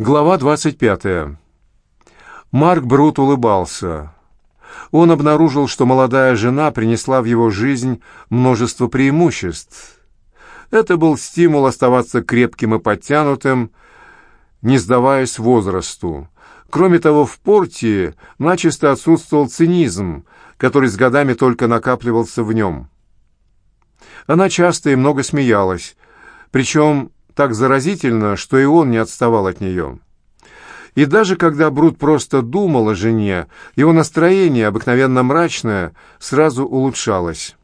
Глава 25. Марк Брут улыбался. Он обнаружил, что молодая жена принесла в его жизнь множество преимуществ. Это был стимул оставаться крепким и подтянутым, не сдаваясь возрасту. Кроме того, в порте начисто отсутствовал цинизм, который с годами только накапливался в нем. Она часто и много смеялась, причем так заразительно, что и он не отставал от нее. И даже когда Брут просто думал о жене, его настроение, обыкновенно мрачное, сразу улучшалось.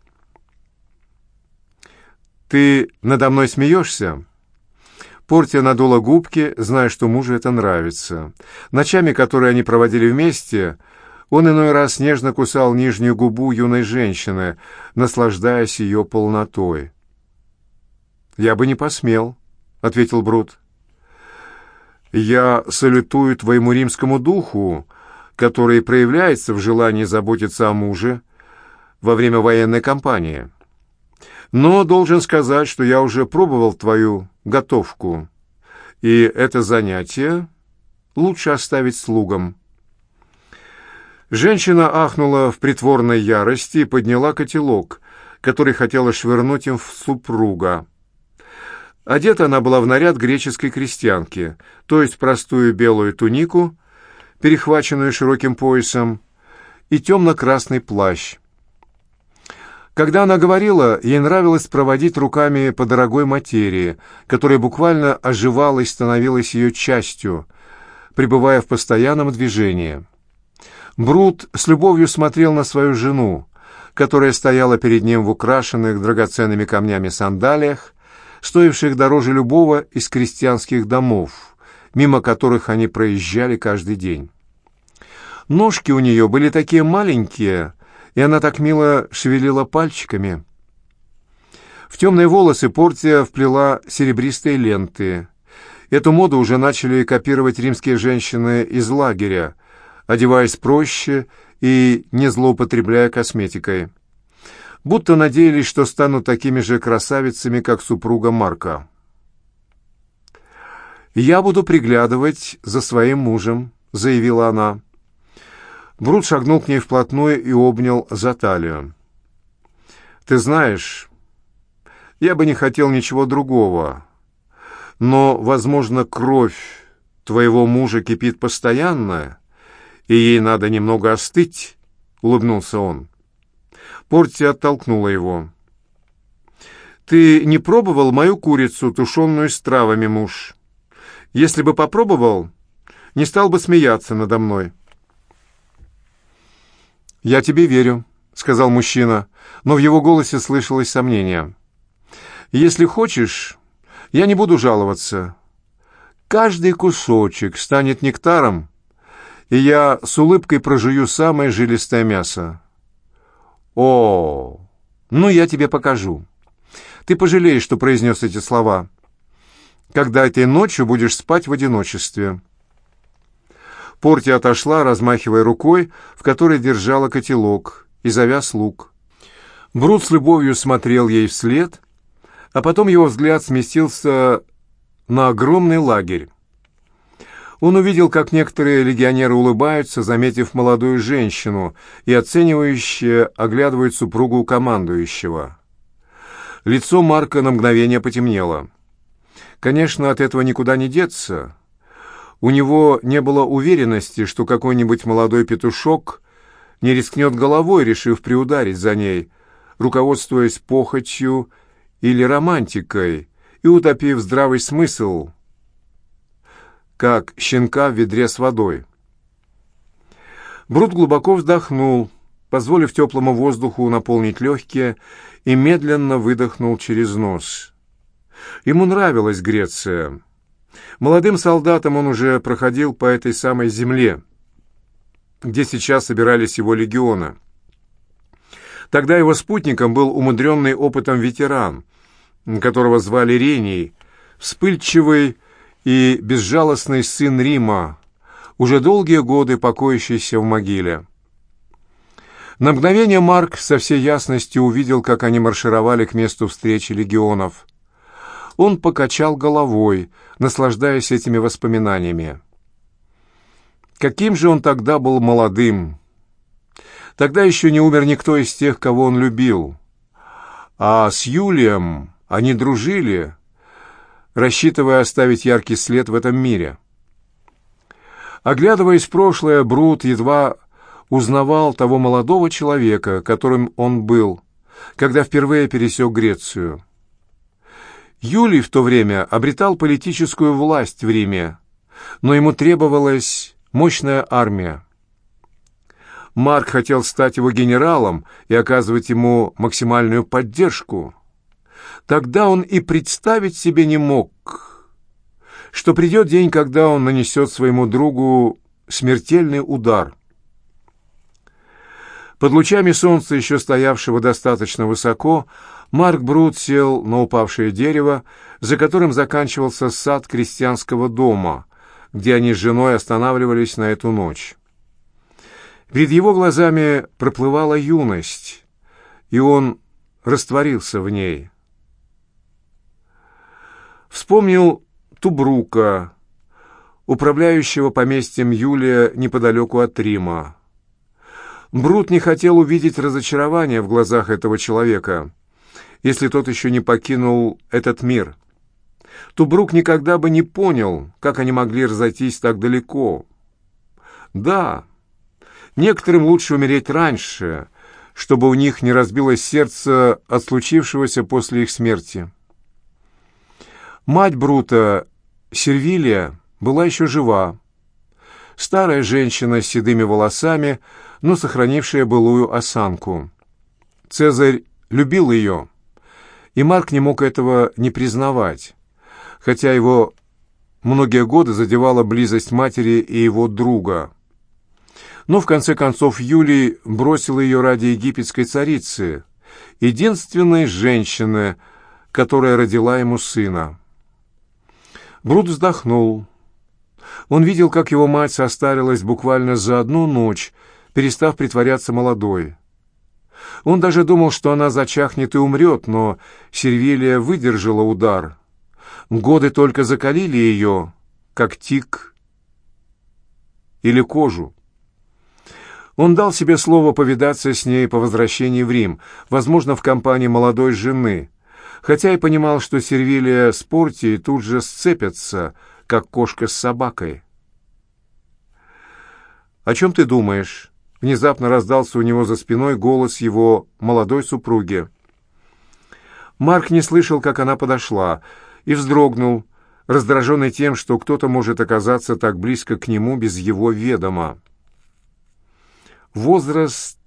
«Ты надо мной смеешься?» Портия надула губки, зная, что мужу это нравится. Ночами, которые они проводили вместе, он иной раз нежно кусал нижнюю губу юной женщины, наслаждаясь ее полнотой. «Я бы не посмел», — ответил Брут. «Я салютую твоему римскому духу, который проявляется в желании заботиться о муже во время военной кампании. Но должен сказать, что я уже пробовал твою готовку, и это занятие лучше оставить слугам». Женщина ахнула в притворной ярости и подняла котелок, который хотела швырнуть им в супруга. Одета она была в наряд греческой крестьянки, то есть простую белую тунику, перехваченную широким поясом, и темно-красный плащ. Когда она говорила, ей нравилось проводить руками по дорогой материи, которая буквально оживала и становилась ее частью, пребывая в постоянном движении. Брут с любовью смотрел на свою жену, которая стояла перед ним в украшенных драгоценными камнями сандалиях, стоивших дороже любого из крестьянских домов, мимо которых они проезжали каждый день. Ножки у нее были такие маленькие, и она так мило шевелила пальчиками. В темные волосы Портия вплела серебристые ленты. Эту моду уже начали копировать римские женщины из лагеря, одеваясь проще и не злоупотребляя косметикой будто надеялись, что станут такими же красавицами, как супруга Марка. «Я буду приглядывать за своим мужем», — заявила она. Брут шагнул к ней вплотную и обнял за талию. «Ты знаешь, я бы не хотел ничего другого, но, возможно, кровь твоего мужа кипит постоянно, и ей надо немного остыть», — улыбнулся он. Порти оттолкнула его. «Ты не пробовал мою курицу, тушенную с травами, муж? Если бы попробовал, не стал бы смеяться надо мной». «Я тебе верю», — сказал мужчина, но в его голосе слышалось сомнение. «Если хочешь, я не буду жаловаться. Каждый кусочек станет нектаром, и я с улыбкой прожую самое жилистое мясо. «О, ну я тебе покажу. Ты пожалеешь, что произнес эти слова, когда этой ночью будешь спать в одиночестве». Порти отошла, размахивая рукой, в которой держала котелок, и завяз лук. Брут с любовью смотрел ей вслед, а потом его взгляд сместился на огромный лагерь. Он увидел, как некоторые легионеры улыбаются, заметив молодую женщину, и оценивающие оглядывают супругу командующего. Лицо Марка на мгновение потемнело. Конечно, от этого никуда не деться. У него не было уверенности, что какой-нибудь молодой петушок не рискнет головой, решив приударить за ней, руководствуясь похотью или романтикой, и утопив здравый смысл – как щенка в ведре с водой. Брут глубоко вздохнул, позволив теплому воздуху наполнить легкие, и медленно выдохнул через нос. Ему нравилась Греция. Молодым солдатом он уже проходил по этой самой земле, где сейчас собирались его легионы. Тогда его спутником был умудренный опытом ветеран, которого звали Рений, вспыльчивый, и безжалостный сын Рима, уже долгие годы покоящийся в могиле. На мгновение Марк со всей ясностью увидел, как они маршировали к месту встречи легионов. Он покачал головой, наслаждаясь этими воспоминаниями. Каким же он тогда был молодым! Тогда еще не умер никто из тех, кого он любил. А с Юлием они дружили, рассчитывая оставить яркий след в этом мире. Оглядываясь в прошлое, Брут едва узнавал того молодого человека, которым он был, когда впервые пересек Грецию. Юлий в то время обретал политическую власть в Риме, но ему требовалась мощная армия. Марк хотел стать его генералом и оказывать ему максимальную поддержку. Тогда он и представить себе не мог, что придет день, когда он нанесет своему другу смертельный удар. Под лучами солнца, еще стоявшего достаточно высоко, Марк Брут сел на упавшее дерево, за которым заканчивался сад крестьянского дома, где они с женой останавливались на эту ночь. Перед его глазами проплывала юность, и он растворился в ней. Вспомнил Тубрука, управляющего поместьем Юлия неподалеку от Рима. Брут не хотел увидеть разочарования в глазах этого человека, если тот еще не покинул этот мир. Тубрук никогда бы не понял, как они могли разойтись так далеко. Да, некоторым лучше умереть раньше, чтобы у них не разбилось сердце от случившегося после их смерти. Мать Брута, Сервилия, была еще жива. Старая женщина с седыми волосами – но сохранившая былую осанку. Цезарь любил ее, и Марк не мог этого не признавать, хотя его многие годы задевала близость матери и его друга. Но в конце концов Юлий бросил ее ради египетской царицы, единственной женщины, которая родила ему сына. Брут вздохнул. Он видел, как его мать состарилась буквально за одну ночь, перестав притворяться молодой. Он даже думал, что она зачахнет и умрет, но Сервилия выдержала удар. Годы только закалили ее, как тик или кожу. Он дал себе слово повидаться с ней по возвращении в Рим, возможно, в компании молодой жены, хотя и понимал, что Сервилия с Портией тут же сцепятся, как кошка с собакой. «О чем ты думаешь?» Внезапно раздался у него за спиной голос его молодой супруги. Марк не слышал, как она подошла, и вздрогнул, раздраженный тем, что кто-то может оказаться так близко к нему без его ведома. «Возраст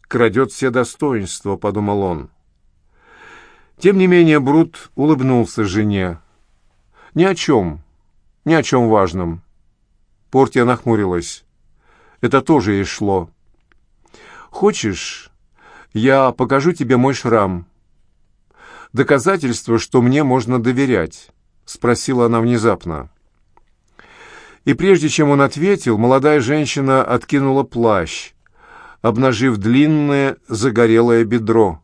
крадет все достоинства», — подумал он. Тем не менее Брут улыбнулся жене. «Ни о чем, ни о чем важном». Портия нахмурилась. Это тоже ей шло. «Хочешь, я покажу тебе мой шрам?» «Доказательство, что мне можно доверять», — спросила она внезапно. И прежде чем он ответил, молодая женщина откинула плащ, обнажив длинное загорелое бедро.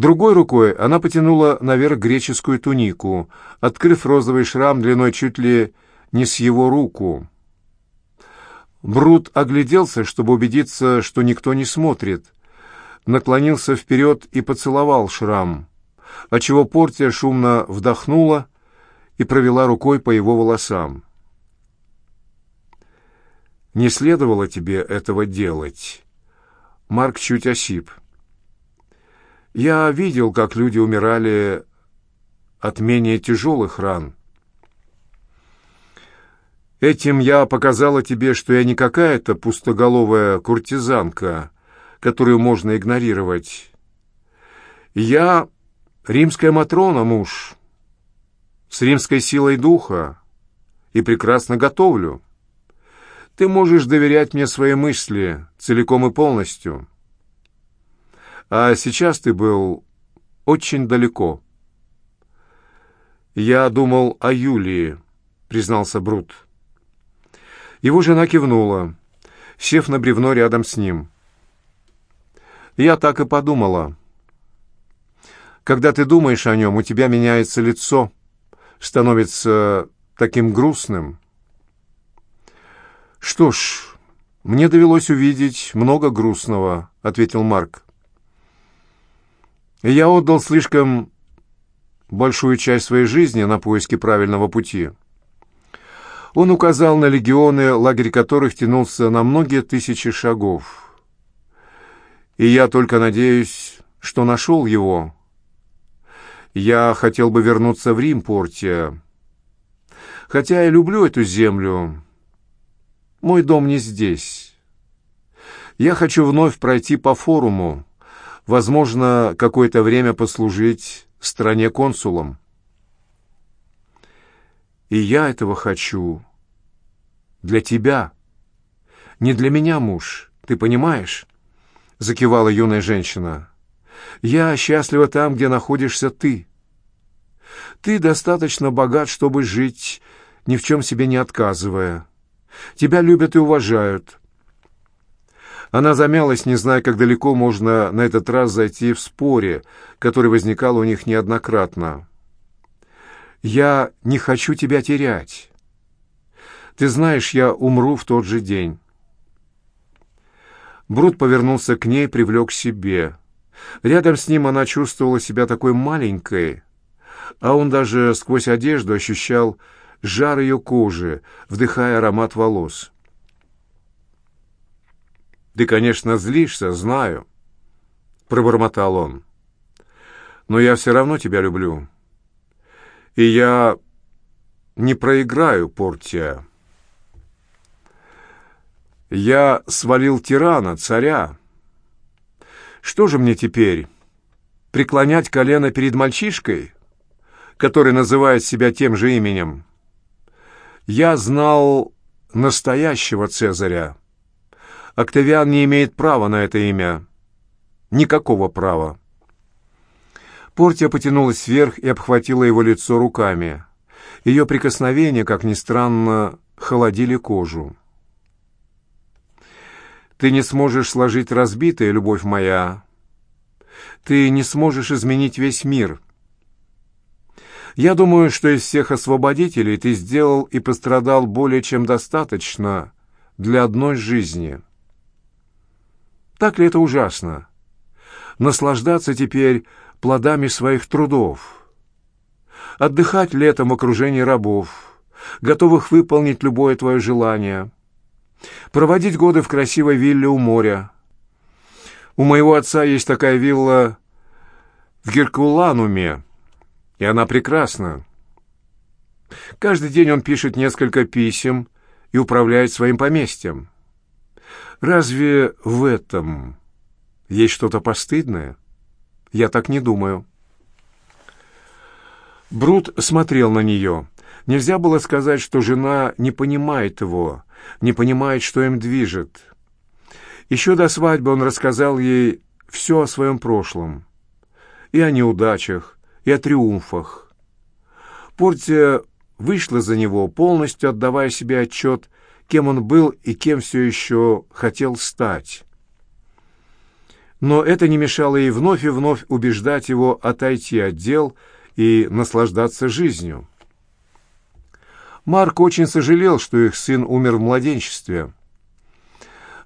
Другой рукой она потянула наверх греческую тунику, открыв розовый шрам длиной чуть ли не с его руку. Брут огляделся, чтобы убедиться, что никто не смотрит. Наклонился вперед и поцеловал шрам, отчего Портия шумно вдохнула и провела рукой по его волосам. «Не следовало тебе этого делать». Марк чуть осип. «Я видел, как люди умирали от менее тяжелых ран». Этим я показала тебе, что я не какая-то пустоголовая куртизанка, которую можно игнорировать. Я римская Матрона, муж, с римской силой духа, и прекрасно готовлю. Ты можешь доверять мне свои мысли целиком и полностью. А сейчас ты был очень далеко. Я думал о Юлии, признался Брут. Его жена кивнула, сев на бревно рядом с ним. «Я так и подумала. Когда ты думаешь о нем, у тебя меняется лицо, становится таким грустным. «Что ж, мне довелось увидеть много грустного», — ответил Марк. «Я отдал слишком большую часть своей жизни на поиски правильного пути». Он указал на легионы, лагерь которых тянулся на многие тысячи шагов. «И я только надеюсь, что нашел его. Я хотел бы вернуться в Рим, Портия. Хотя я люблю эту землю, мой дом не здесь. Я хочу вновь пройти по форуму, возможно, какое-то время послужить стране консулом. И я этого хочу. Для тебя. Не для меня, муж, ты понимаешь? Закивала юная женщина. Я счастлива там, где находишься ты. Ты достаточно богат, чтобы жить, ни в чем себе не отказывая. Тебя любят и уважают. Она замялась, не зная, как далеко можно на этот раз зайти в споре, который возникал у них неоднократно. «Я не хочу тебя терять. Ты знаешь, я умру в тот же день». Брут повернулся к ней, привлек к себе. Рядом с ним она чувствовала себя такой маленькой, а он даже сквозь одежду ощущал жар ее кожи, вдыхая аромат волос. «Ты, конечно, злишься, знаю», — пробормотал он. «Но я все равно тебя люблю. И я не проиграю, Портия. Я свалил тирана, царя. Что же мне теперь, преклонять колено перед мальчишкой, который называет себя тем же именем?» Я знал настоящего Цезаря. Октавиан не имеет права на это имя. Никакого права. Портия потянулась вверх и обхватила его лицо руками. Ее прикосновения, как ни странно, холодили кожу. «Ты не сможешь сложить разбитое, любовь моя. Ты не сможешь изменить весь мир». Я думаю, что из всех освободителей ты сделал и пострадал более чем достаточно для одной жизни. Так ли это ужасно? Наслаждаться теперь плодами своих трудов. Отдыхать летом в окружении рабов, готовых выполнить любое твое желание. Проводить годы в красивой вилле у моря. У моего отца есть такая вилла в Геркулануме, и она прекрасна. Каждый день он пишет несколько писем и управляет своим поместьем. Разве в этом есть что-то постыдное? Я так не думаю. Брут смотрел на нее. Нельзя было сказать, что жена не понимает его, не понимает, что им движет. Еще до свадьбы он рассказал ей все о своем прошлом. И о неудачах, и о триумфах. Портия вышла за него, полностью отдавая себе отчет, кем он был и кем все еще хотел стать. Но это не мешало ей вновь и вновь убеждать его отойти от дел и наслаждаться жизнью. Марк очень сожалел, что их сын умер в младенчестве.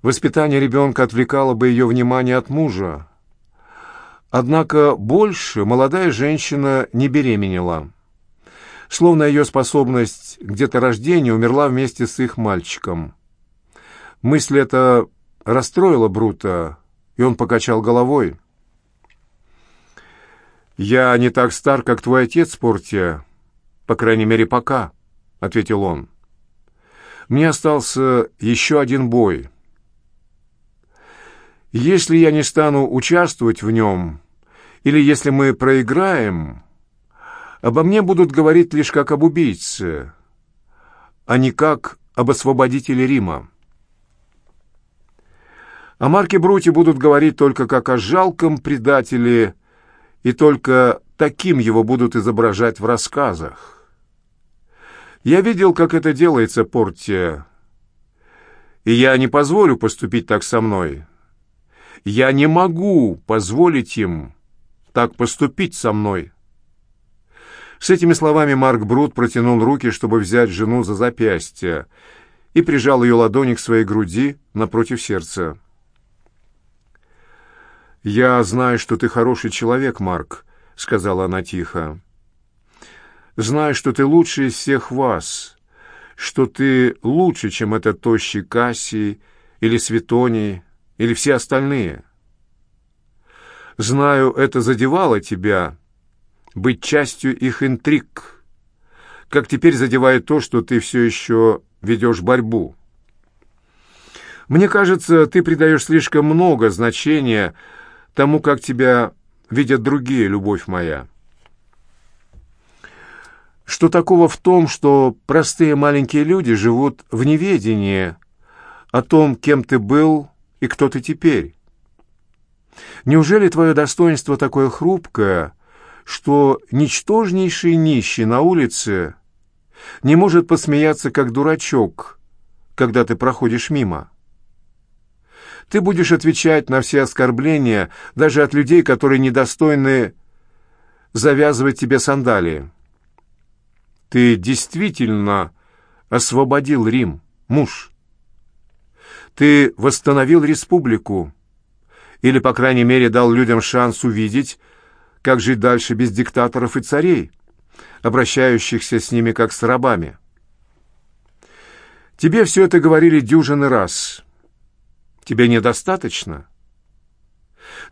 Воспитание ребенка отвлекало бы ее внимание от мужа, Однако больше молодая женщина не беременела. Словно ее способность к деторождению умерла вместе с их мальчиком. Мысль эта расстроила Брута, и он покачал головой. «Я не так стар, как твой отец, Портия, по крайней мере, пока», — ответил он. «Мне остался еще один бой. Если я не стану участвовать в нем, или если мы проиграем, обо мне будут говорить лишь как об убийце, а не как об освободителе Рима. О Марке Брути будут говорить только как о жалком предателе, и только таким его будут изображать в рассказах. Я видел, как это делается, Портия, и я не позволю поступить так со мной. Я не могу позволить им так поступить со мной?» С этими словами Марк Брут протянул руки, чтобы взять жену за запястье, и прижал ее ладони к своей груди напротив сердца. «Я знаю, что ты хороший человек, Марк», — сказала она тихо. «Знаю, что ты лучший из всех вас, что ты лучше, чем этот тощий Кассий или Светоний или все остальные. Знаю, это задевало тебя, быть частью их интриг, как теперь задевает то, что ты все еще ведешь борьбу. Мне кажется, ты придаешь слишком много значения тому, как тебя видят другие, любовь моя. Что такого в том, что простые маленькие люди живут в неведении о том, кем ты был и кто ты теперь? Неужели твое достоинство такое хрупкое, что ничтожнейший нищий на улице не может посмеяться, как дурачок, когда ты проходишь мимо? Ты будешь отвечать на все оскорбления даже от людей, которые недостойны завязывать тебе сандалии. Ты действительно освободил Рим, муж. Ты восстановил республику, или, по крайней мере, дал людям шанс увидеть, как жить дальше без диктаторов и царей, обращающихся с ними как с рабами. Тебе все это говорили дюжины раз. Тебе недостаточно?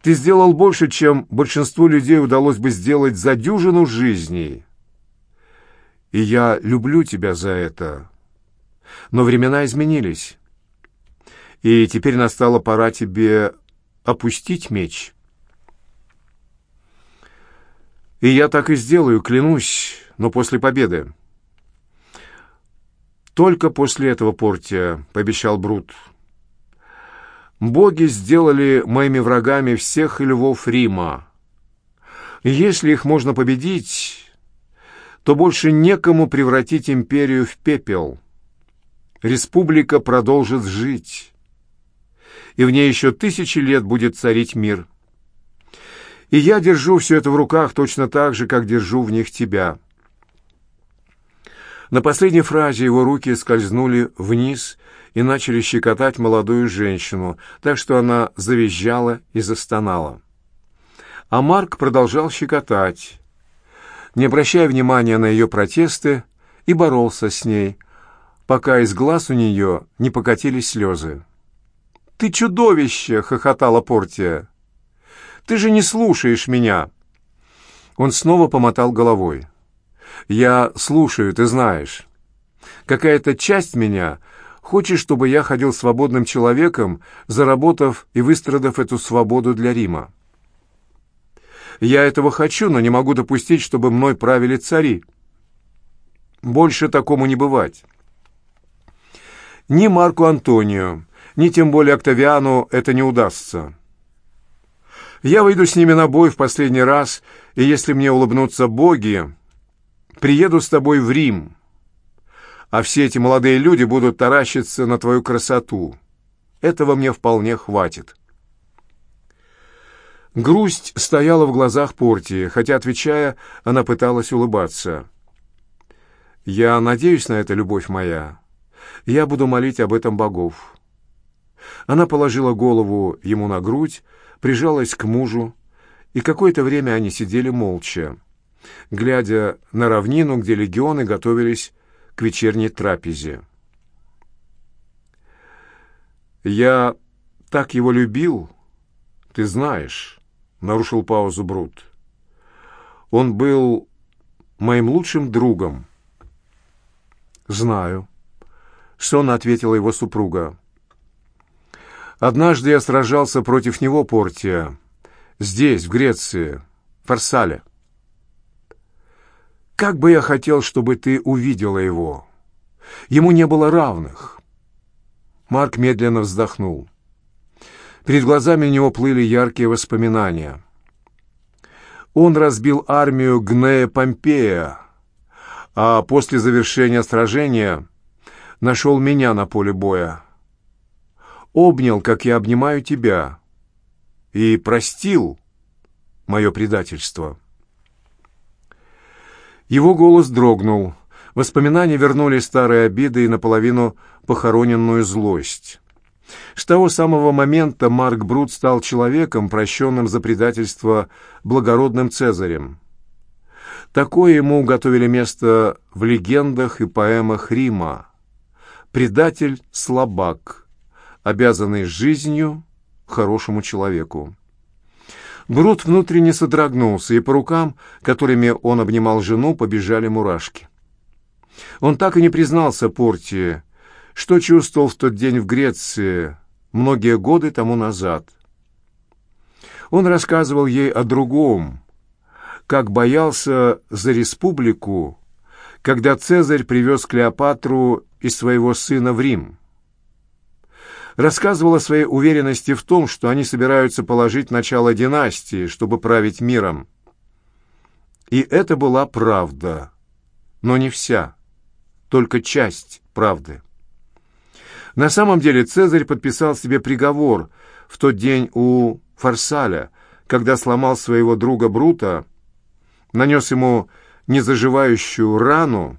Ты сделал больше, чем большинству людей удалось бы сделать за дюжину жизней. И я люблю тебя за это. Но времена изменились. И теперь настала пора тебе опустить меч. И я так и сделаю, клянусь, но после победы. Только после этого, Портия, — пообещал Брут. Боги сделали моими врагами всех львов Рима. Если их можно победить, то больше некому превратить империю в пепел. Республика продолжит жить и в ней еще тысячи лет будет царить мир. И я держу все это в руках точно так же, как держу в них тебя». На последней фразе его руки скользнули вниз и начали щекотать молодую женщину, так что она завизжала и застонала. А Марк продолжал щекотать, не обращая внимания на ее протесты, и боролся с ней, пока из глаз у нее не покатились слезы. «Ты чудовище!» — хохотала Портия. «Ты же не слушаешь меня!» Он снова помотал головой. «Я слушаю, ты знаешь. Какая-то часть меня хочет, чтобы я ходил свободным человеком, заработав и выстрадав эту свободу для Рима. Я этого хочу, но не могу допустить, чтобы мной правили цари. Больше такому не бывать. Ни Марку Антонио, ни тем более Октавиану это не удастся. Я выйду с ними на бой в последний раз, и если мне улыбнутся боги, приеду с тобой в Рим, а все эти молодые люди будут таращиться на твою красоту. Этого мне вполне хватит». Грусть стояла в глазах Портии, хотя, отвечая, она пыталась улыбаться. «Я надеюсь на это, любовь моя. Я буду молить об этом богов. Она положила голову ему на грудь, прижалась к мужу, и какое-то время они сидели молча, глядя на равнину, где легионы готовились к вечерней трапезе. «Я так его любил, ты знаешь», — нарушил паузу Брут. «Он был моим лучшим другом». «Знаю», — сонно ответила его супруга. Однажды я сражался против него, Портия, здесь, в Греции, в Фарсале. Как бы я хотел, чтобы ты увидела его. Ему не было равных. Марк медленно вздохнул. Перед глазами у него плыли яркие воспоминания. Он разбил армию Гнея Помпея, а после завершения сражения нашел меня на поле боя обнял, как я обнимаю тебя, и простил, мое предательство». Его голос дрогнул. Воспоминания вернули старые обиды и наполовину похороненную злость. С того самого момента Марк Брут стал человеком, прощенным за предательство благородным Цезарем. Такое ему готовили место в легендах и поэмах Рима. Предатель-слабак, обязанный жизнью хорошему человеку. Брут внутренне содрогнулся, и по рукам, которыми он обнимал жену, побежали мурашки. Он так и не признался Портии, что чувствовал в тот день в Греции, многие годы тому назад. Он рассказывал ей о другом, как боялся за республику, когда Цезарь привез Клеопатру и своего сына в Рим. Рассказывал о своей уверенности в том, что они собираются положить начало династии, чтобы править миром. И это была правда, но не вся, только часть правды. На самом деле Цезарь подписал себе приговор в тот день у Фарсаля, когда сломал своего друга Брута, нанес ему незаживающую рану,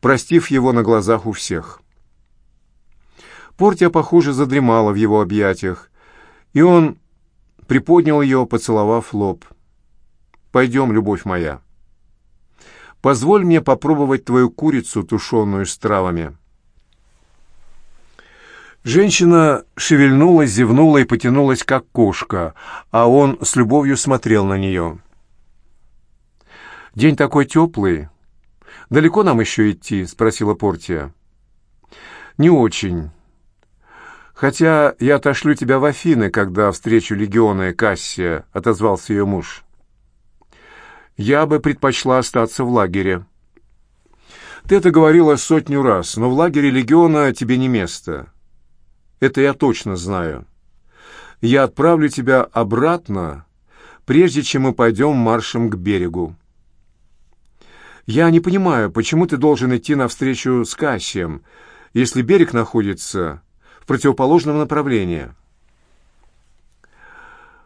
простив его на глазах у всех. Портия, похоже, задремала в его объятиях, и он приподнял ее, поцеловав лоб. «Пойдем, любовь моя. Позволь мне попробовать твою курицу, тушеную с травами». Женщина шевельнулась, зевнула и потянулась, как кошка, а он с любовью смотрел на нее. «День такой теплый. Далеко нам еще идти?» — спросила Портия. «Не очень. Хотя я отошлю тебя в Афины, когда встречу легиона Кассия», — отозвался ее муж. «Я бы предпочла остаться в лагере». «Ты это говорила сотню раз, но в лагере легиона тебе не место». Это я точно знаю. Я отправлю тебя обратно, прежде чем мы пойдем маршем к берегу. Я не понимаю, почему ты должен идти навстречу с Кассием, если берег находится в противоположном направлении.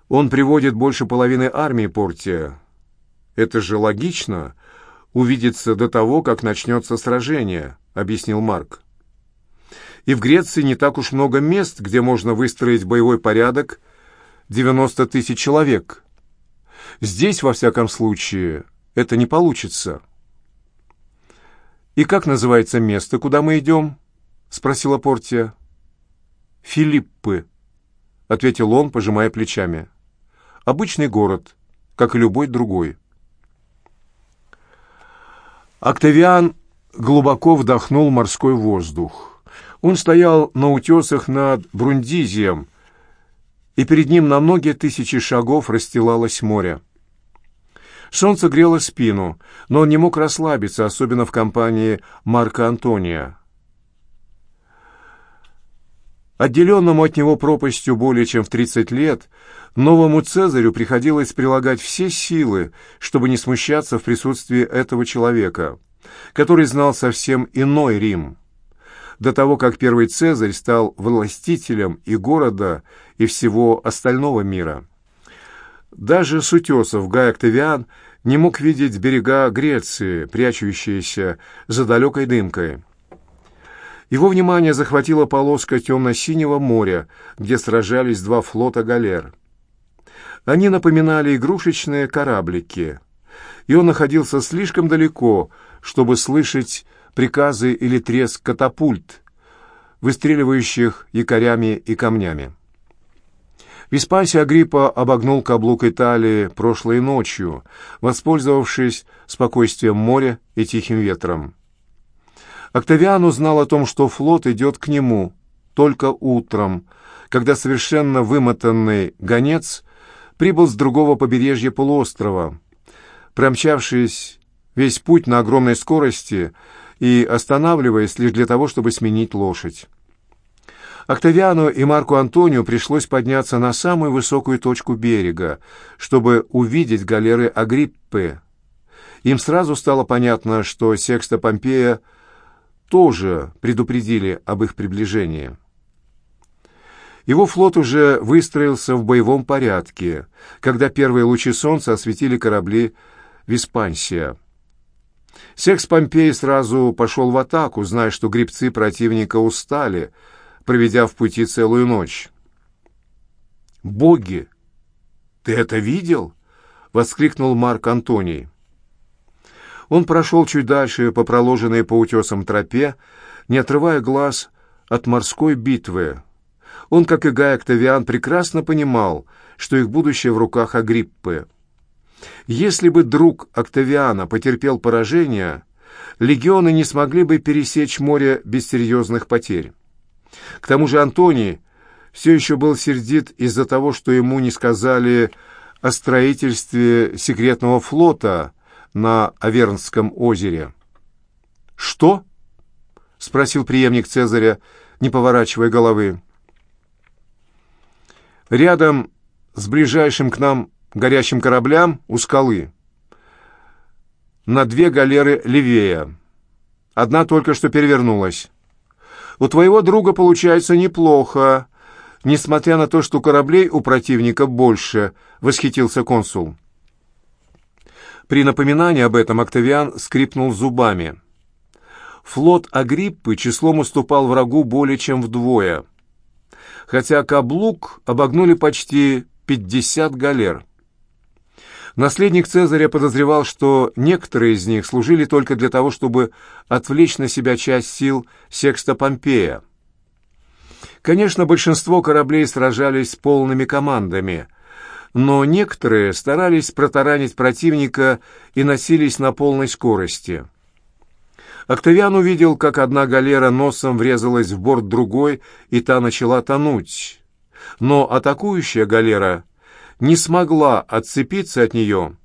Он приводит больше половины армии Портия. Это же логично увидеться до того, как начнется сражение, объяснил Марк и в Греции не так уж много мест, где можно выстроить боевой порядок 90 тысяч человек. Здесь, во всяком случае, это не получится. «И как называется место, куда мы идем?» — спросила Портия. «Филиппы», — ответил он, пожимая плечами. «Обычный город, как и любой другой». Октавиан глубоко вдохнул морской воздух. Он стоял на утесах над Брундизием, и перед ним на многие тысячи шагов расстилалось море. Солнце грело спину, но он не мог расслабиться, особенно в компании Марка Антония. Отделенному от него пропастью более чем в 30 лет, новому Цезарю приходилось прилагать все силы, чтобы не смущаться в присутствии этого человека, который знал совсем иной Рим до того, как первый Цезарь стал властителем и города, и всего остального мира. Даже с утесов Гай Октавиан не мог видеть берега Греции, прячущиеся за далекой дымкой. Его внимание захватила полоска темно-синего моря, где сражались два флота галер. Они напоминали игрушечные кораблики, и он находился слишком далеко, чтобы слышать приказы или треск катапульт, выстреливающих якорями и камнями. Веспасий Агриппа обогнул каблук Италии прошлой ночью, воспользовавшись спокойствием моря и тихим ветром. Октавиан узнал о том, что флот идет к нему только утром, когда совершенно вымотанный гонец прибыл с другого побережья полуострова. Промчавшись весь путь на огромной скорости, и останавливаясь лишь для того, чтобы сменить лошадь. Октавиану и Марку Антонию пришлось подняться на самую высокую точку берега, чтобы увидеть галеры Агриппы. Им сразу стало понятно, что Секста Помпея тоже предупредили об их приближении. Его флот уже выстроился в боевом порядке, когда первые лучи солнца осветили корабли «Виспансия». Секс Помпей сразу пошел в атаку, зная, что гребцы противника устали, проведя в пути целую ночь. «Боги! Ты это видел?» — воскликнул Марк Антоний. Он прошел чуть дальше по проложенной по утесам тропе, не отрывая глаз от морской битвы. Он, как и Гай Октавиан, прекрасно понимал, что их будущее в руках Агриппы. Если бы друг Октавиана потерпел поражение, легионы не смогли бы пересечь море без серьезных потерь. К тому же Антоний все еще был сердит из-за того, что ему не сказали о строительстве секретного флота на Авернском озере. «Что?» — спросил преемник Цезаря, не поворачивая головы. «Рядом с ближайшим к нам горящим кораблям у скалы. На две галеры левее. Одна только что перевернулась. У твоего друга получается неплохо, несмотря на то, что кораблей у противника больше», — восхитился консул. При напоминании об этом Октавиан скрипнул зубами. Флот Агриппы числом уступал врагу более чем вдвое, хотя Каблук обогнули почти 50 галер. Наследник Цезаря подозревал, что некоторые из них служили только для того, чтобы отвлечь на себя часть сил Секста Помпея. Конечно, большинство кораблей сражались полными командами – но некоторые старались протаранить противника и носились на полной скорости. Октавиан увидел, как одна галера носом врезалась в борт другой, и та начала тонуть. Но атакующая галера не смогла отцепиться от нее,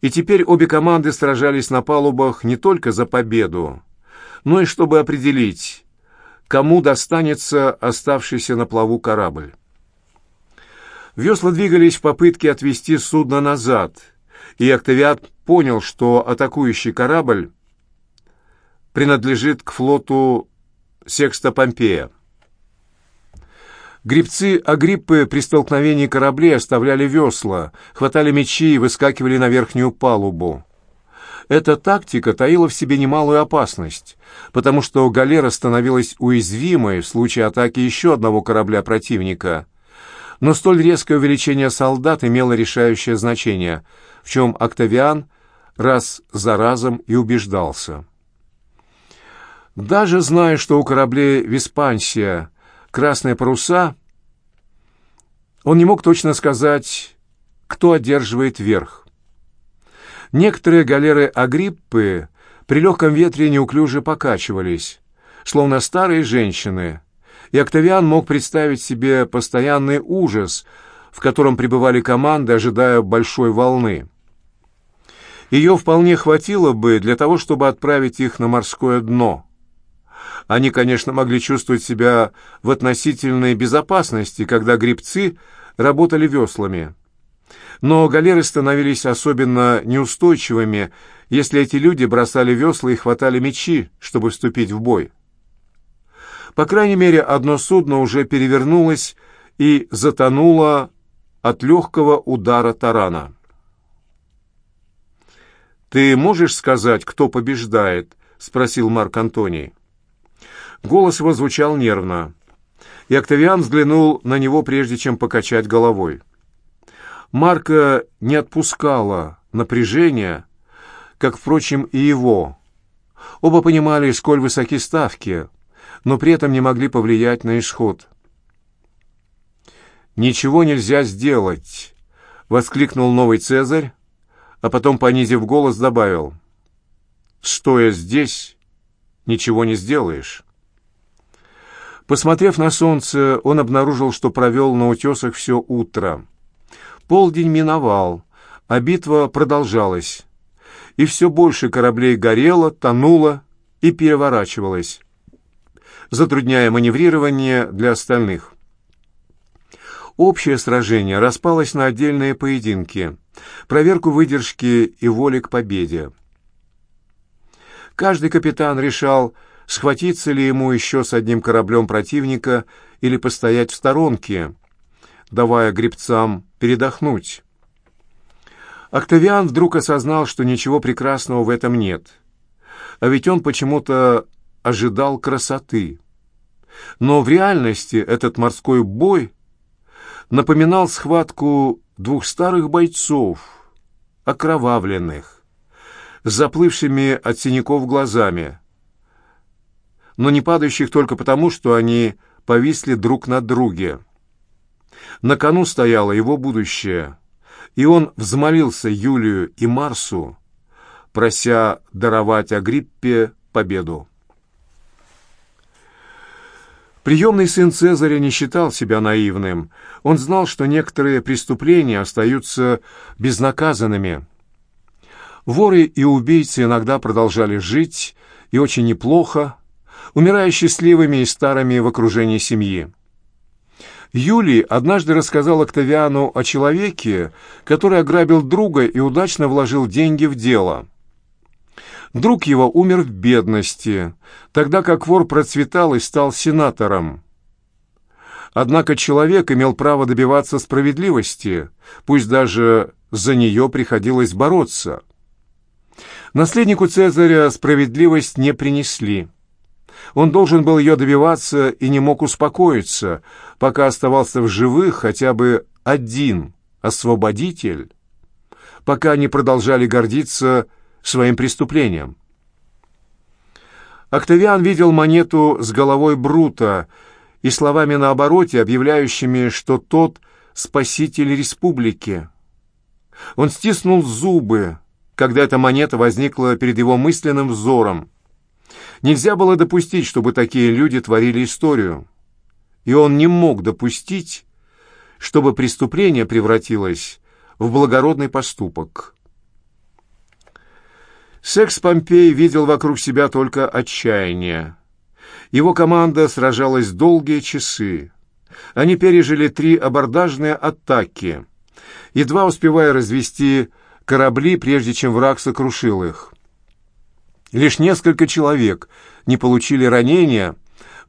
и теперь обе команды сражались на палубах не только за победу, но и чтобы определить, кому достанется оставшийся на плаву корабль. Весла двигались в попытке отвести судно назад, и Октавиат понял, что атакующий корабль принадлежит к флоту Секста Помпея. Гребцы Агриппы при столкновении кораблей оставляли весла, хватали мечи и выскакивали на верхнюю палубу. Эта тактика таила в себе немалую опасность, потому что галера становилась уязвимой в случае атаки еще одного корабля противника, но столь резкое увеличение солдат имело решающее значение, в чем Октавиан раз за разом и убеждался. Даже зная, что у кораблей «Виспансия» красные паруса, он не мог точно сказать, кто одерживает верх. Некоторые галеры Агриппы при легком ветре неуклюже покачивались, словно старые женщины, и Октавиан мог представить себе постоянный ужас, в котором пребывали команды, ожидая большой волны. Ее вполне хватило бы для того, чтобы отправить их на морское дно. Они, конечно, могли чувствовать себя в относительной безопасности, когда гребцы работали веслами. Но галеры становились особенно неустойчивыми, если эти люди бросали весла и хватали мечи, чтобы вступить в бой. По крайней мере, одно судно уже перевернулось и затонуло от легкого удара тарана. «Ты можешь сказать, кто побеждает?» — спросил Марк Антоний. Голос его звучал нервно, и Октавиан взглянул на него, прежде чем покачать головой. Марка не отпускало напряжение, как, впрочем, и его. Оба понимали, сколь высоки ставки, но при этом не могли повлиять на исход. «Ничего нельзя сделать!» — воскликнул новый Цезарь, а потом, понизив голос, добавил. «Стоя здесь, ничего не сделаешь». Посмотрев на солнце, он обнаружил, что провел на утесах все утро. Полдень миновал, а битва продолжалась. И все больше кораблей горело, тонуло и переворачивалось затрудняя маневрирование для остальных. Общее сражение распалось на отдельные поединки, проверку выдержки и воли к победе. Каждый капитан решал, схватиться ли ему еще с одним кораблем противника или постоять в сторонке, давая гребцам передохнуть. Октавиан вдруг осознал, что ничего прекрасного в этом нет. А ведь он почему-то ожидал красоты. Но в реальности этот морской бой напоминал схватку двух старых бойцов, окровавленных, с заплывшими от синяков глазами, но не падающих только потому, что они повисли друг на друге. На кону стояло его будущее, и он взмолился Юлию и Марсу, прося даровать Агриппе победу. Приемный сын Цезаря не считал себя наивным. Он знал, что некоторые преступления остаются безнаказанными. Воры и убийцы иногда продолжали жить, и очень неплохо, умирая счастливыми и старыми в окружении семьи. Юлий однажды рассказал Октавиану о человеке, который ограбил друга и удачно вложил деньги в дело. Друг его умер в бедности, тогда как вор процветал и стал сенатором. Однако человек имел право добиваться справедливости, пусть даже за нее приходилось бороться. Наследнику Цезаря справедливость не принесли. Он должен был ее добиваться и не мог успокоиться, пока оставался в живых хотя бы один освободитель, пока они продолжали гордиться своим преступлением. Октавиан видел монету с головой Брута и словами на обороте, объявляющими, что тот спаситель республики. Он стиснул зубы, когда эта монета возникла перед его мысленным взором. Нельзя было допустить, чтобы такие люди творили историю. И он не мог допустить, чтобы преступление превратилось в благородный поступок. Секс Помпей видел вокруг себя только отчаяние. Его команда сражалась долгие часы. Они пережили три абордажные атаки, едва успевая развести корабли, прежде чем враг сокрушил их. Лишь несколько человек не получили ранения,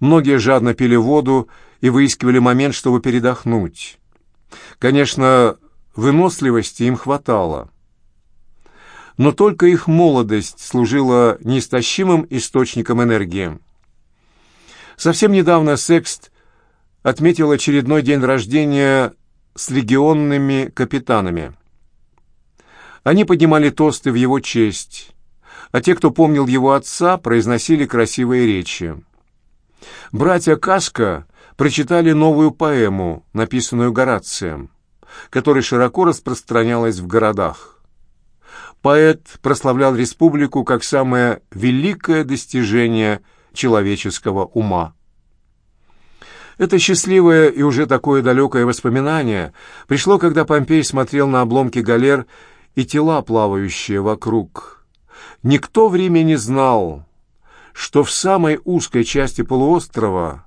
многие жадно пили воду и выискивали момент, чтобы передохнуть. Конечно, выносливости им хватало но только их молодость служила неистощимым источником энергии. Совсем недавно Секст отметил очередной день рождения с легионными капитанами. Они поднимали тосты в его честь, а те, кто помнил его отца, произносили красивые речи. Братья Каска прочитали новую поэму, написанную Горацием, которая широко распространялась в городах. Поэт прославлял республику как самое великое достижение человеческого ума. Это счастливое и уже такое далекое воспоминание пришло, когда Помпей смотрел на обломки галер и тела, плавающие вокруг. Никто в Риме не знал, что в самой узкой части полуострова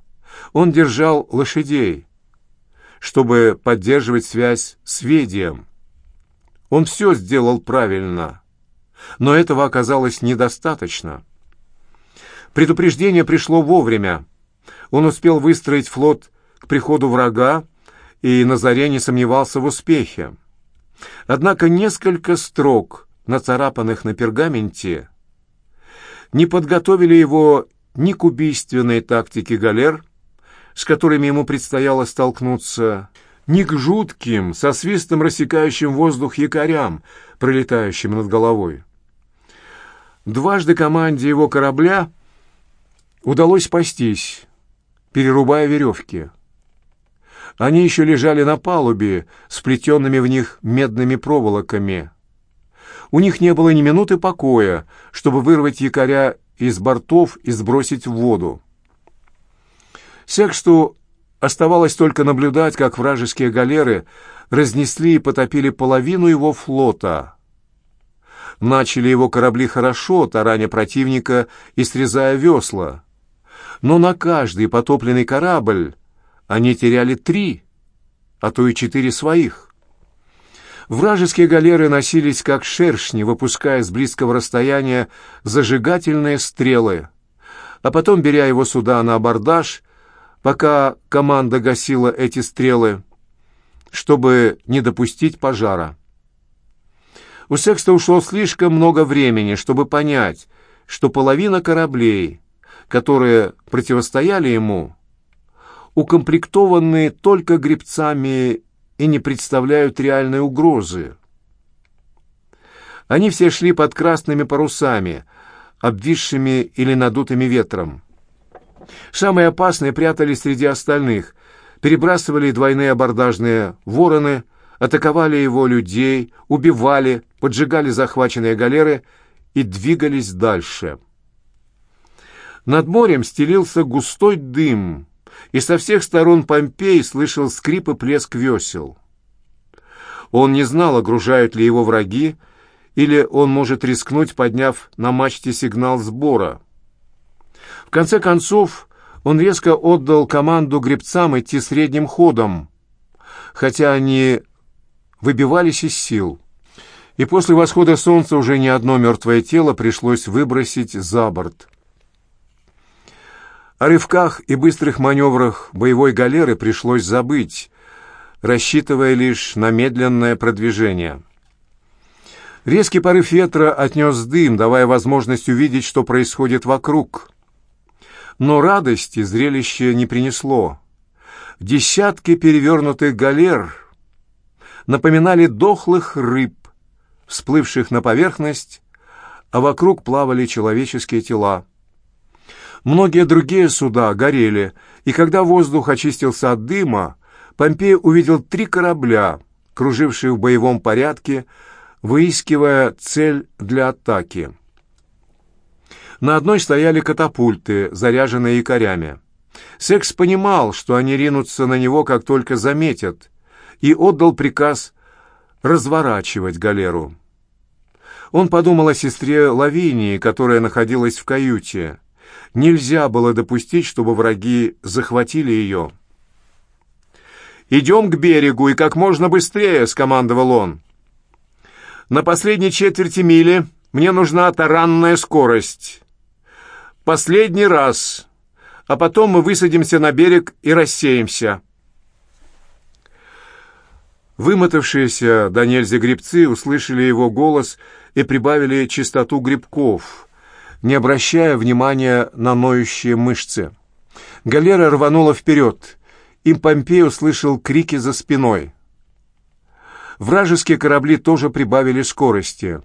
он держал лошадей, чтобы поддерживать связь с Ведием. Он все сделал правильно, но этого оказалось недостаточно. Предупреждение пришло вовремя. Он успел выстроить флот к приходу врага и на заре не сомневался в успехе. Однако несколько строк, нацарапанных на пергаменте, не подготовили его ни к убийственной тактике галер, с которыми ему предстояло столкнуться, ни к жутким, со свистом рассекающим воздух якорям, пролетающим над головой. Дважды команде его корабля удалось спастись, перерубая веревки. Они еще лежали на палубе, сплетенными в них медными проволоками. У них не было ни минуты покоя, чтобы вырвать якоря из бортов и сбросить в воду. Сексту Оставалось только наблюдать, как вражеские галеры разнесли и потопили половину его флота. Начали его корабли хорошо, тараня противника и срезая весла. Но на каждый потопленный корабль они теряли три, а то и четыре своих. Вражеские галеры носились как шершни, выпуская с близкого расстояния зажигательные стрелы, а потом, беря его сюда на абордаж, пока команда гасила эти стрелы, чтобы не допустить пожара. У Секста ушло слишком много времени, чтобы понять, что половина кораблей, которые противостояли ему, укомплектованы только гребцами и не представляют реальной угрозы. Они все шли под красными парусами, обвисшими или надутыми ветром. Самые опасные прятались среди остальных, перебрасывали двойные абордажные вороны, атаковали его людей, убивали, поджигали захваченные галеры и двигались дальше. Над морем стелился густой дым, и со всех сторон Помпей слышал скрип и плеск весел. Он не знал, огружают ли его враги, или он может рискнуть, подняв на мачте сигнал сбора. В конце концов, он резко отдал команду гребцам идти средним ходом, хотя они выбивались из сил. И после восхода солнца уже ни одно мертвое тело пришлось выбросить за борт. О рывках и быстрых маневрах боевой галеры пришлось забыть, рассчитывая лишь на медленное продвижение. Резкий порыв ветра отнес дым, давая возможность увидеть, что происходит вокруг. Но радости зрелище не принесло. Десятки перевернутых галер напоминали дохлых рыб, всплывших на поверхность, а вокруг плавали человеческие тела. Многие другие суда горели, и когда воздух очистился от дыма, Помпей увидел три корабля, кружившие в боевом порядке, выискивая цель для атаки. На одной стояли катапульты, заряженные якорями. Секс понимал, что они ринутся на него, как только заметят, и отдал приказ разворачивать галеру. Он подумал о сестре Лавинии, которая находилась в каюте. Нельзя было допустить, чтобы враги захватили ее. «Идем к берегу и как можно быстрее!» — скомандовал он. «На последней четверти мили мне нужна таранная скорость. Последний раз, а потом мы высадимся на берег и рассеемся». Вымотавшиеся до нельзя гребцы услышали его голос и прибавили частоту грибков — не обращая внимания на ноющие мышцы. Галера рванула вперед. Им Помпей услышал крики за спиной. Вражеские корабли тоже прибавили скорости.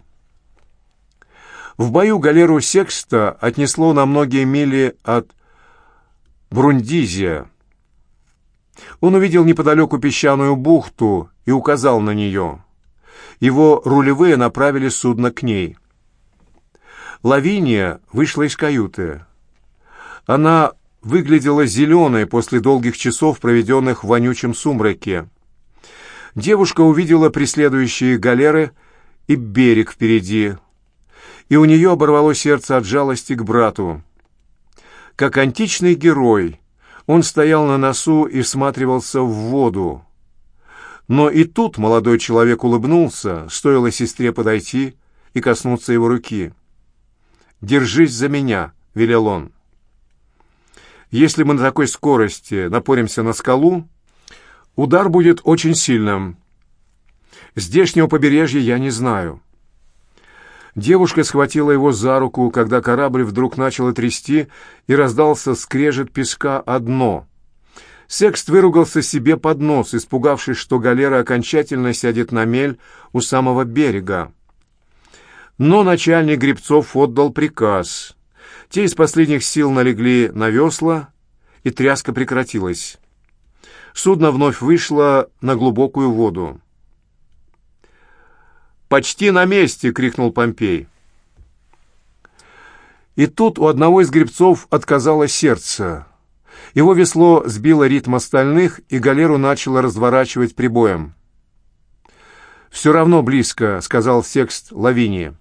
В бою галеру Секста отнесло на многие мили от Брундизия. Он увидел неподалеку песчаную бухту и указал на нее. Его рулевые направили судно к ней. Лавиния вышла из каюты. Она выглядела зеленой после долгих часов, проведенных в вонючем сумраке. Девушка увидела преследующие галеры и берег впереди, и у нее оборвало сердце от жалости к брату. Как античный герой, он стоял на носу и всматривался в воду. Но и тут молодой человек улыбнулся, стоило сестре подойти и коснуться его руки. «Держись за меня», — велел он. «Если мы на такой скорости напоримся на скалу, удар будет очень сильным. Здешнего побережья я не знаю». Девушка схватила его за руку, когда корабль вдруг начал трясти, и раздался скрежет песка одно. Секст выругался себе под нос, испугавшись, что галера окончательно сядет на мель у самого берега. Но начальник Гребцов отдал приказ. Те из последних сил налегли на весла, и тряска прекратилась. Судно вновь вышло на глубокую воду. «Почти на месте!» — крикнул Помпей. И тут у одного из гребцов отказало сердце. Его весло сбило ритм остальных, и галеру начало разворачивать прибоем. «Все равно близко», — сказал секст Лавинии.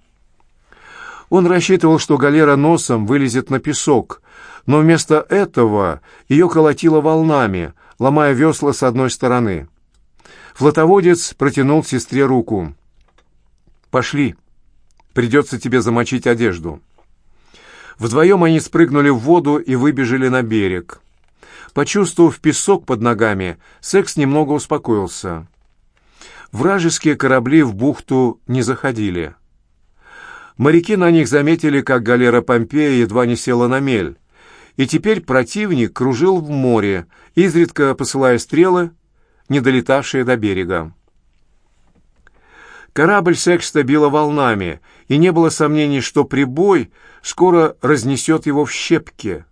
Он рассчитывал, что галера носом вылезет на песок, но вместо этого ее колотило волнами, ломая весла с одной стороны. Флотоводец протянул сестре руку. «Пошли. Придется тебе замочить одежду». Вдвоем они спрыгнули в воду и выбежали на берег. Почувствовав песок под ногами, Секс немного успокоился. Вражеские корабли в бухту не заходили. Моряки на них заметили, как галера Помпея едва не села на мель, и теперь противник кружил в море, изредка посылая стрелы, не долетавшие до берега. Корабль Секста било волнами, и не было сомнений, что прибой скоро разнесет его в щепки.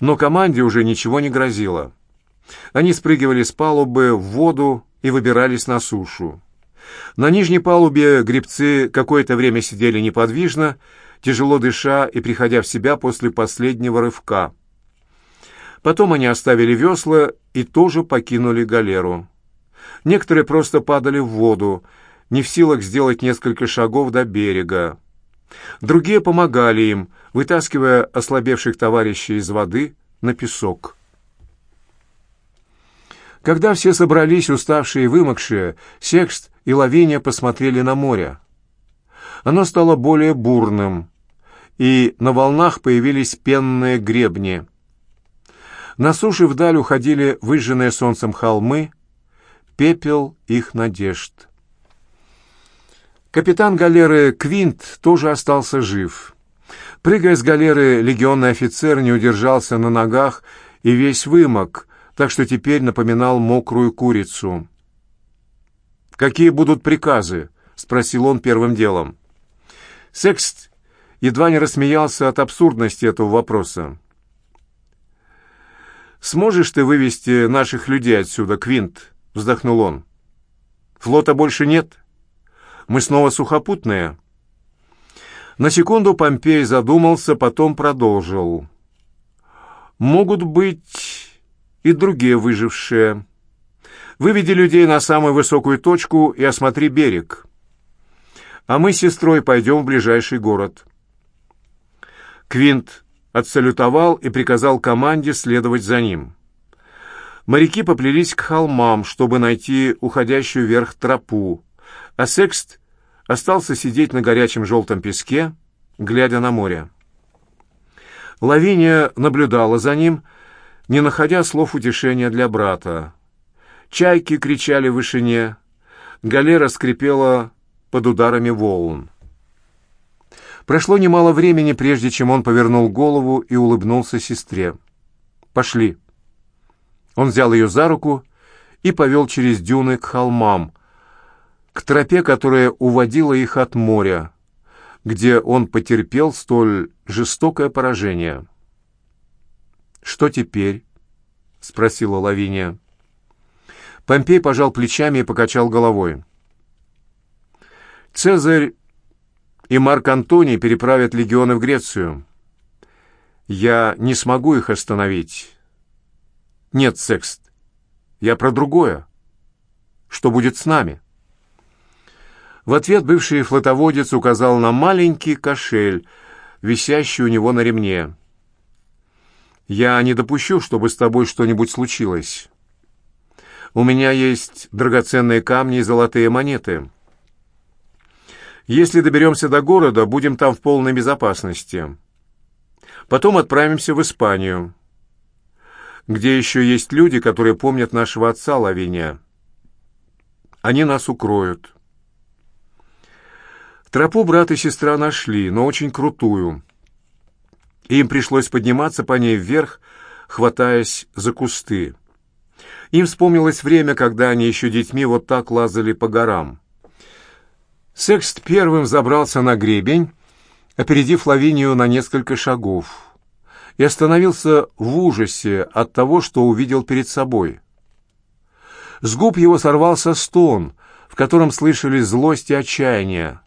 Но команде уже ничего не грозило. Они спрыгивали с палубы в воду и выбирались на сушу. На нижней палубе гребцы какое-то время сидели неподвижно, тяжело дыша и приходя в себя после последнего рывка. Потом они оставили весла и тоже покинули галеру. Некоторые просто падали в воду, не в силах сделать несколько шагов до берега. Другие помогали им, вытаскивая ослабевших товарищей из воды на песок. Когда все собрались, уставшие и вымокшие, Секст и Лавиния посмотрели на море. Оно стало более бурным, и на волнах появились пенные гребни. На суше вдаль уходили выжженные солнцем холмы, пепел их надежд. Капитан галеры Квинт тоже остался жив. Прыгая с галеры, легионный офицер не удержался на ногах и весь вымок, так что теперь напоминал мокрую курицу. «Какие будут приказы?» — спросил он первым делом. Секст едва не рассмеялся от абсурдности этого вопроса. «Сможешь ты вывести наших людей отсюда, Квинт?» — вздохнул он. «Флота больше нет?» Мы снова сухопутные?» На секунду Помпей задумался, потом продолжил. «Могут быть и другие выжившие. Выведи людей на самую высокую точку и осмотри берег. А мы с сестрой пойдем в ближайший город». Квинт отсалютовал и приказал команде следовать за ним. Моряки поплелись к холмам, чтобы найти уходящую вверх тропу, а Секст остался сидеть на горячем желтом песке, глядя на море. Лавиния наблюдала за ним, не находя слов утешения для брата. Чайки кричали в вышине, галера скрипела под ударами волн. Прошло немало времени, прежде чем он повернул голову и улыбнулся сестре. «Пошли». Он взял ее за руку и повел через дюны к холмам, к тропе, которая уводила их от моря, где он потерпел столь жестокое поражение. «Что теперь?» — спросила Лавиния. Помпей пожал плечами и покачал головой. «Цезарь и Марк Антоний переправят легионы в Грецию. Я не смогу их остановить. Нет, Секст, я про другое. Что будет с нами?» В ответ бывший флотоводец указал на маленький кошель, висящий у него на ремне. «Я не допущу, чтобы с тобой что-нибудь случилось. У меня есть драгоценные камни и золотые монеты. Если доберемся до города, будем там в полной безопасности. Потом отправимся в Испанию, где еще есть люди, которые помнят нашего отца Лавиния. Они нас укроют». Тропу брат и сестра нашли, но очень крутую. Им пришлось подниматься по ней вверх, хватаясь за кусты. Им вспомнилось время, когда они еще детьми вот так лазали по горам. Секст первым забрался на гребень, опередив Лавинию на несколько шагов, и остановился в ужасе от того, что увидел перед собой. С губ его сорвался стон, в котором слышались злость и отчаяние.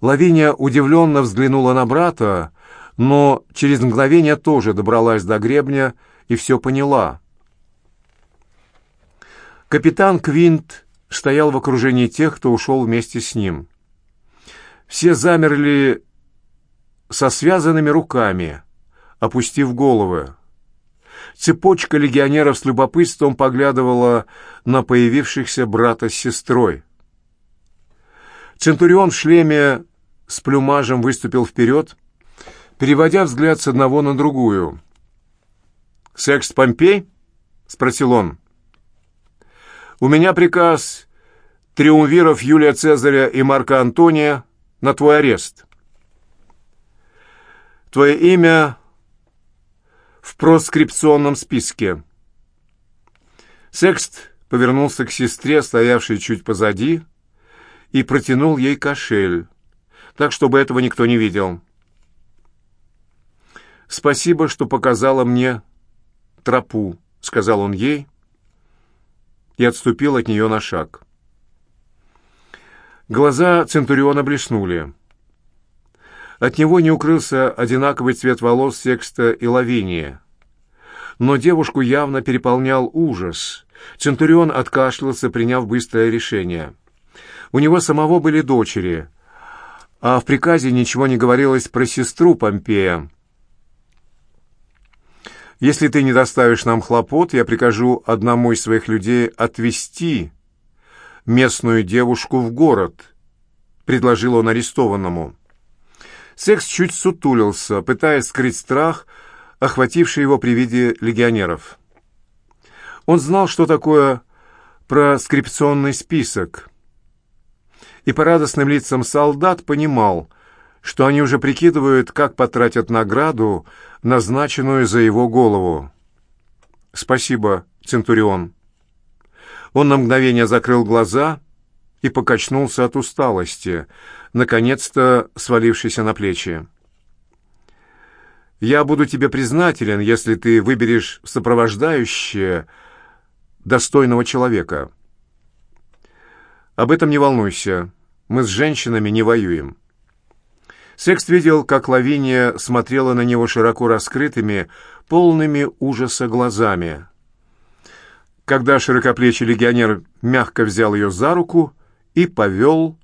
Лавиния удивленно взглянула на брата, но через мгновение тоже добралась до гребня и все поняла. Капитан Квинт стоял в окружении тех, кто ушел вместе с ним. Все замерли со связанными руками, опустив головы. Цепочка легионеров с любопытством поглядывала на появившихся брата с сестрой. Центурион в шлеме с плюмажем выступил вперед, переводя взгляд с одного на другую. «Секст Помпей?» — спросил он. «У меня приказ триумвиров Юлия Цезаря и Марка Антония на твой арест. Твое имя в проскрипционном списке». Секст повернулся к сестре, стоявшей чуть позади, и протянул ей кошель, так, чтобы этого никто не видел. «Спасибо, что показала мне тропу», — сказал он ей, и отступил от нее на шаг. Глаза Центуриона блеснули. От него не укрылся одинаковый цвет волос Секста и Лавиния. Но девушку явно переполнял ужас. Центурион откашлялся, приняв быстрое решение. У него самого были дочери, а в приказе ничего не говорилось про сестру Помпея. Если ты не доставишь нам хлопот, я прикажу одному из своих людей отвезти местную девушку в город», — предложил он арестованному. Секс чуть сутулился, пытаясь скрыть страх, охвативший его при виде легионеров. Он знал, что такое проскрипционный список, и по радостным лицам солдат понимал, что они уже прикидывают, как потратят награду, назначенную за его голову. «Спасибо, Центурион». Он на мгновение закрыл глаза и покачнулся от усталости, наконец-то свалившейся на плечи. «Я буду тебе признателен, если ты выберешь сопровождающее достойного человека. Об этом не волнуйся, мы с женщинами не воюем». Секст видел, как Лавиния смотрела на него широко раскрытыми, полными ужаса глазами. Когда широкоплечий легионер мягко взял ее за руку и повел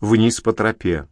вниз по тропе.